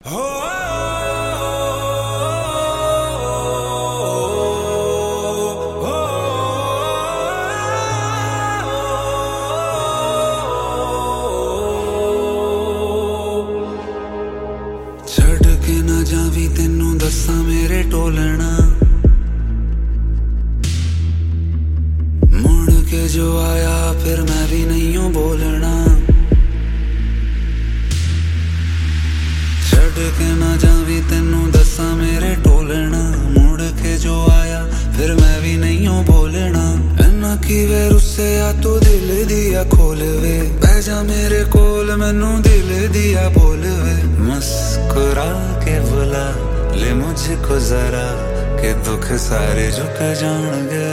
ਛੱਡ ਕੇ ਨਾ ਜਾਵੀਂ ਤੈਨੂੰ ਦੱਸਾਂ ਮੇਰੇ ਟੋਲਣਾ ਮੁੜ ਕੇ ਜੋ ਆਇਆ ਕੇ ਨਾ ਜਾਵੀਂ, ਤੈਨੂੰ ਦੱਸਾਂ ਮੇਰੇ ਟੋਲਣਾ ਮੁੜ ਕੇ ਜੋ ਆਇਆ, ਫਿਰ ਮੈਂ ਵੀ ਨਹੀਂਓ ਬੋਲਣਾ। ਐਨਾ ਕੀ ਰੁੱਸਿਆ ਤੂੰ ਦਿਲ ਦੀਆ ਖੋਲ ਬਹਿ ਜਾ ਮੇਰੇ ਕੋਲ, ਮੈਨੂੰ ਦਿਲ ਦੀਆ ਬੋਲ ਮੁਸਕਰਾ ਕੇ ਬੁਲਾ, ਲੈ ਮੁਝਕੋ ਜ਼ਰਾ, ਕਿ ਦੁੱਖ ਸਾਰੇ ਝੁਕ ਜਾਣਗੇ।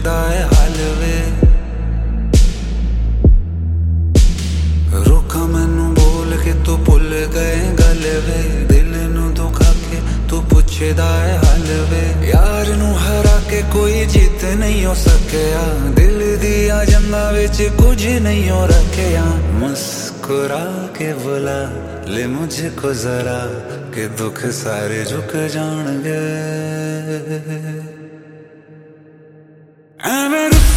ਪੁੱਛਦਾ ਹੈ ਹਾਲ ਵੇ। ਮੈਨੂੰ ਬੋਲ ਕੇ ਤੂੰ ਭੁੱਲ ਗਏ ਗੱਲ ਵੇ। ਦਿਲ ਨੂੰ ਦੁਖਾ ਕੇ ਤੂੰ ਪੁੱਛਦਾ ਹੈ ਹਾਲ ਯਾਰ ਨੂੰ ਹਰਾ ਕੇ ਕੋਈ ਜਿੱਤ ਨਹੀਂ ਹੋ ਸਕਿਆ। ਦਿਲ ਦੀਆਂ ਜੰਗਾਂ ਵਿੱਚ ਕੁਝ ਨਹੀਂ ਹੋ ਰੱਖਿਆ। ਮੁਸਕਰਾ ਕੇ ਬੁਲਾ ਲੈ ਮੁਝਕੋ ਜ਼ਰਾ। ਕਿ ਦੁੱਖ ਸਾਰੇ ਝੁਕ ਜਾਣਗੇ। ਐਵੇਂ ਰੁੱਸਿਆ